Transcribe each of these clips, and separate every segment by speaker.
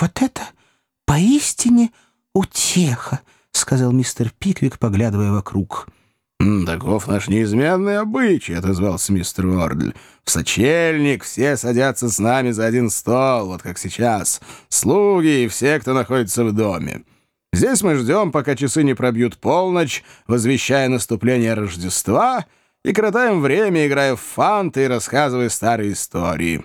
Speaker 1: «Вот это поистине утеха», — сказал мистер Пиквик, поглядывая вокруг.
Speaker 2: «Таков наш неизменный обычай», — отозвался мистер Уордль. «В сочельник все садятся с нами за один стол, вот как сейчас. Слуги и все, кто находится в доме. Здесь мы ждем, пока часы не пробьют полночь, возвещая наступление Рождества, и коротаем время, играя в фанты и рассказывая старые истории.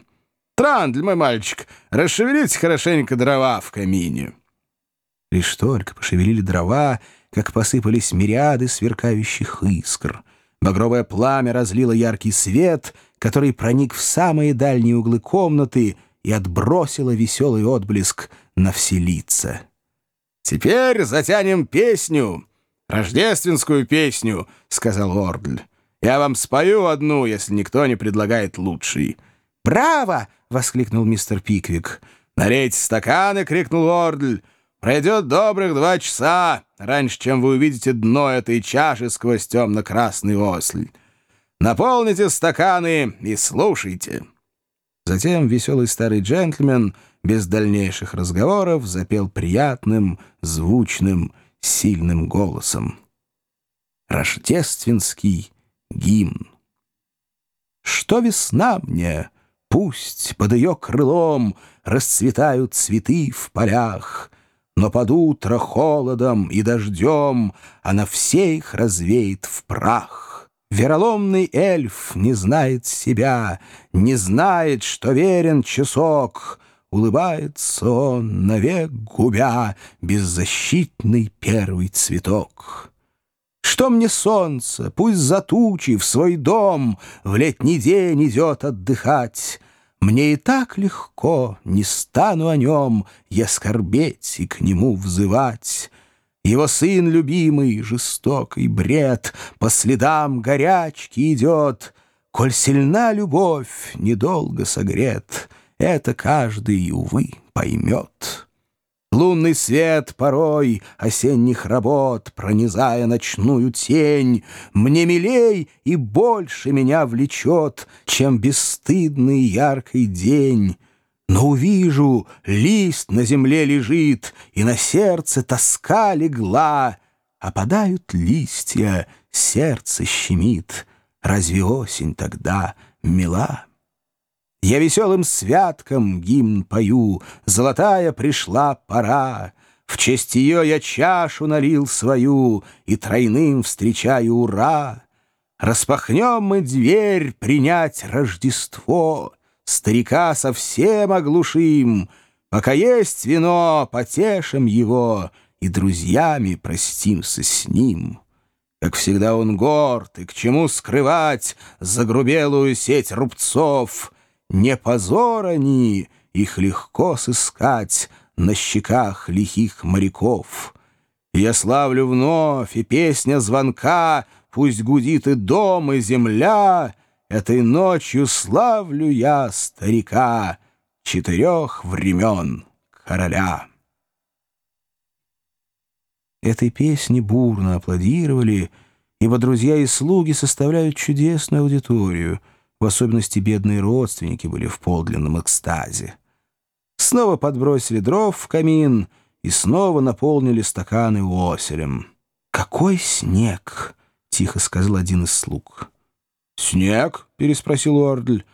Speaker 2: Трандль, мой мальчик, расшевелите хорошенько дрова в камине».
Speaker 1: Лишь только пошевелили дрова, как посыпались мириады сверкающих искр. Багровое пламя разлило яркий свет, который проник в самые дальние углы комнаты и отбросило веселый отблеск на все лица.
Speaker 2: «Теперь затянем песню, рождественскую песню», — сказал Ордль. «Я вам спою одну, если никто не предлагает лучший».
Speaker 1: «Браво!» — воскликнул мистер Пиквик.
Speaker 2: «Налейте стаканы!» — крикнул Ордль. Пройдет добрых два часа, раньше, чем вы увидите дно этой чаши сквозь темно-красный осль. Наполните стаканы и слушайте».
Speaker 1: Затем веселый старый джентльмен без дальнейших разговоров запел приятным, звучным, сильным голосом. Рождественский гимн. Что весна мне, пусть под ее крылом расцветают цветы в полях — но под утро холодом и дождем Она все их развеет в прах. Вероломный эльф не знает себя, Не знает, что верен часок. Улыбается он, навек губя Беззащитный первый цветок. Что мне солнце, пусть за тучи в свой дом В летний день идет отдыхать, мне и так легко, не стану о нем я скорбеть и к нему взывать. Его сын любимый, жестокий бред, По следам горячки идет. Коль сильна любовь, недолго согрет, Это каждый, увы, поймет. Лунный свет порой осенних работ, Пронизая ночную тень, Мне милей и больше меня влечет, Чем бесстыдный яркий день. Но увижу, лист на земле лежит, И на сердце тоска легла. Опадают листья, сердце щемит. Разве осень тогда мила? Я веселым святком гимн пою, Золотая пришла пора. В честь ее я чашу налил свою И тройным встречаю ура. Распахнем мы дверь принять Рождество, Старика совсем оглушим, Пока есть вино, потешим его И друзьями простимся с ним. Как всегда он горд, и к чему скрывать Загрубелую сеть рубцов — не позор они, их легко сыскать На щеках лихих моряков. Я славлю вновь, и песня звонка Пусть гудит и дом, и земля. Этой ночью славлю я старика Четырех времен короля. Этой песне бурно аплодировали, ибо друзья и слуги составляют чудесную аудиторию — в особенности бедные родственники были в подлинном экстазе. Снова подбросили дров в камин и снова наполнили стаканы оселем. «Какой снег!» — тихо сказал один из слуг.
Speaker 2: «Снег?» — переспросил Ордль.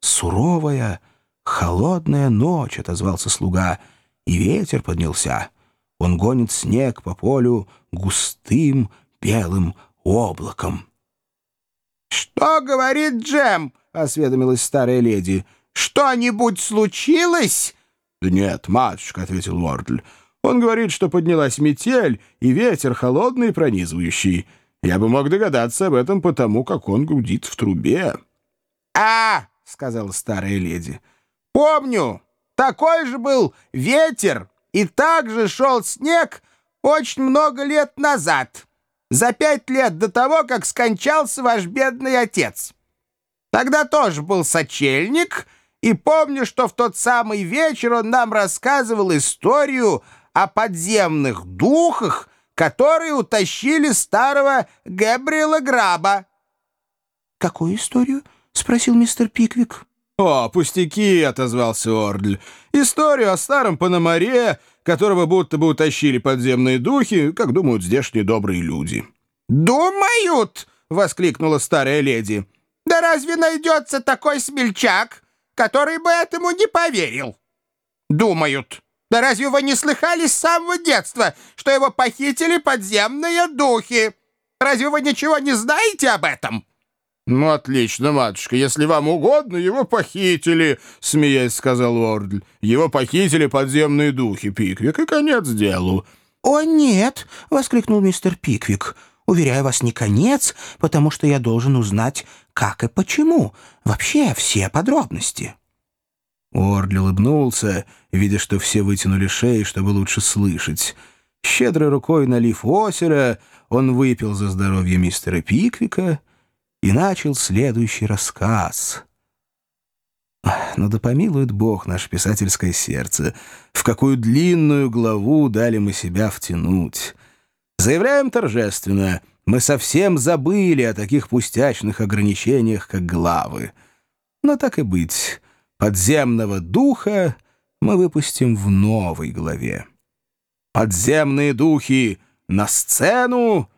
Speaker 1: «Суровая, холодная ночь», — отозвался слуга, — «и ветер поднялся. Он гонит снег по полю густым белым облаком».
Speaker 3: «Что говорит Джем?» — осведомилась старая леди. «Что-нибудь случилось?»
Speaker 2: «Да нет, матушка», — ответил Уордль. «Он говорит, что поднялась метель, и ветер холодный и пронизывающий. Я бы мог догадаться об этом потому, как он гудит в трубе».
Speaker 3: «А!» — сказала старая леди. «Помню, такой же был ветер, и так же шел снег очень много лет назад» за пять лет до того, как скончался ваш бедный отец. Тогда тоже был сочельник, и помню, что в тот самый вечер он нам рассказывал историю о подземных духах, которые утащили старого Габриэла Граба.
Speaker 1: — Какую историю? — спросил мистер Пиквик.
Speaker 2: «О, пустяки!» — отозвался Ордль. «Историю о старом Пономаре, которого будто бы утащили подземные духи, как думают здешние добрые люди».
Speaker 3: «Думают!» — воскликнула старая леди. «Да разве найдется такой смельчак, который бы этому не поверил?» «Думают!» Да разве вы не слыхали с самого детства, что его похитили подземные духи? Разве вы ничего не знаете об этом?»
Speaker 2: «Ну, отлично, матушка. Если вам угодно, его похитили», — смеясь сказал Ордль. «Его похитили подземные духи, Пиквик, и конец делу».
Speaker 1: «О, нет!» — воскликнул мистер Пиквик. «Уверяю вас, не конец, потому что я должен узнать, как и почему. Вообще все подробности». Ордли улыбнулся, видя, что все вытянули шеи, чтобы лучше слышать. Щедрой рукой налив осера, он выпил за здоровье мистера Пиквика и начал следующий рассказ. Но да помилует Бог наше писательское сердце, в какую длинную главу дали мы себя втянуть. Заявляем торжественно, мы совсем забыли о таких пустячных ограничениях, как главы. Но так и быть, подземного духа мы выпустим в новой главе. Подземные духи на сцену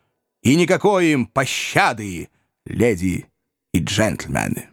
Speaker 1: и никакой им пощады, леди и джентльмены.